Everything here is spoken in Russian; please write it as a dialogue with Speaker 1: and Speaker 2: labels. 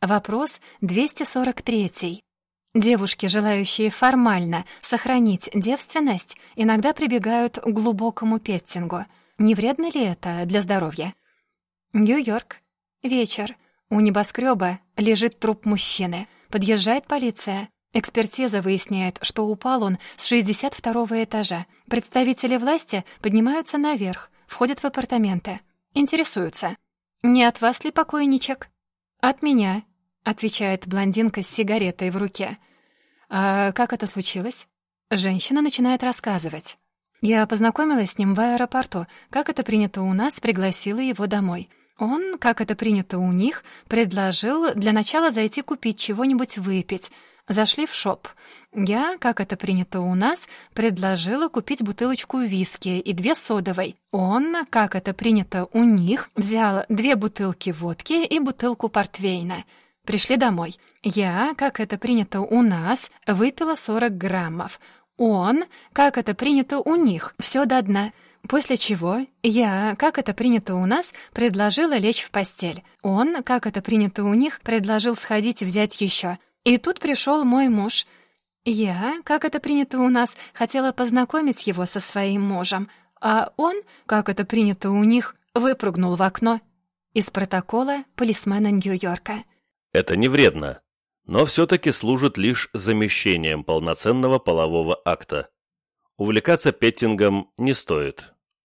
Speaker 1: Вопрос 243. Девушки, желающие формально сохранить девственность, иногда прибегают к глубокому петтингу. Не вредно ли это для здоровья? Нью-Йорк. Вечер. У небоскреба лежит труп мужчины. Подъезжает полиция. Экспертиза выясняет, что упал он с 62 этажа. Представители власти поднимаются наверх, входят в апартаменты. Интересуются. «Не от вас ли покойничек?» «От меня», — отвечает блондинка с сигаретой в руке. «А как это случилось?» Женщина начинает рассказывать. Я познакомилась с ним в аэропорту. Как это принято у нас, пригласила его домой. Он, как это принято у них, предложил для начала зайти купить чего-нибудь выпить. Зашли в шоп. Я, как это принято у нас, предложила купить бутылочку виски и две содовой. Он, как это принято у них, взял две бутылки водки и бутылку портвейна. Пришли домой. Я, как это принято у нас, выпила 40 граммов. Он, как это принято у них, все до дна. После чего я, как это принято у нас, предложила лечь в постель. Он, как это принято у них, предложил сходить взять еще. И тут пришел мой муж. Я, как это принято у нас, хотела познакомить его со своим мужем, а он, как это принято у них, выпрыгнул в окно. Из протокола полисмена Нью-Йорка.
Speaker 2: Это не вредно, но все-таки служит лишь замещением полноценного полового акта. Увлекаться петтингом не стоит.